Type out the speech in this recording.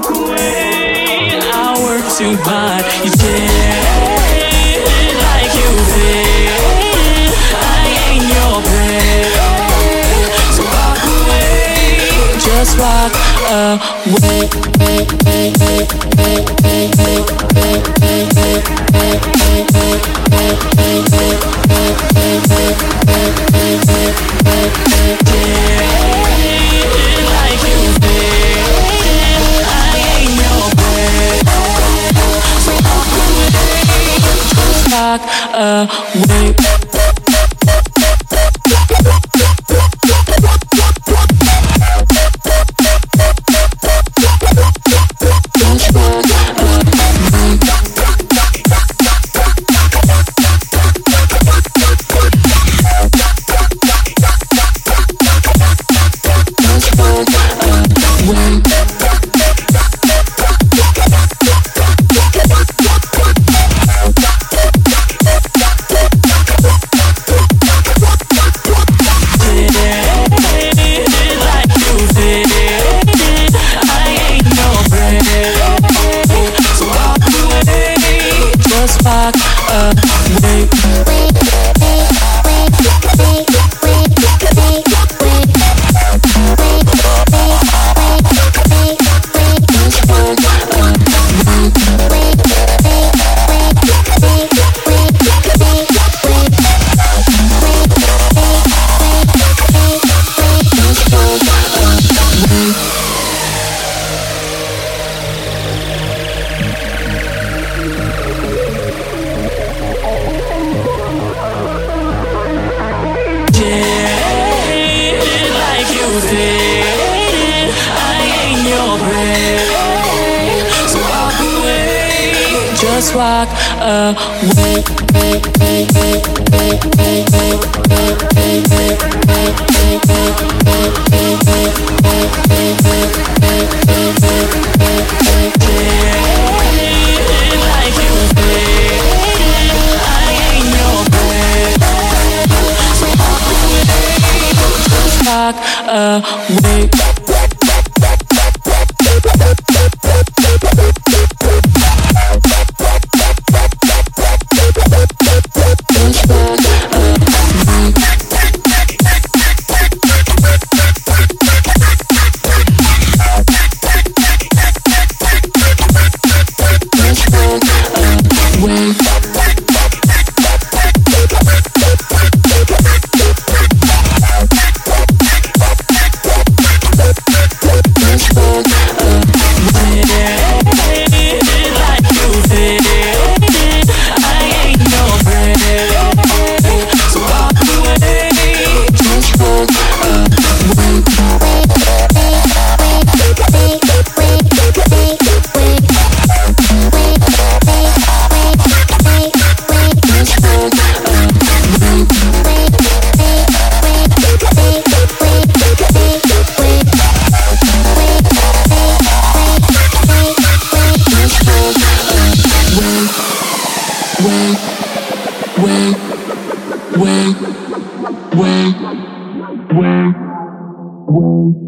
walk away I work too hard. You did like you did. I ain't your prey. So walk away, just walk away. Uh, away. Just did. I ain't your prey, so walk away. Just walk away. Away. Just Wait, wait, wait, wait.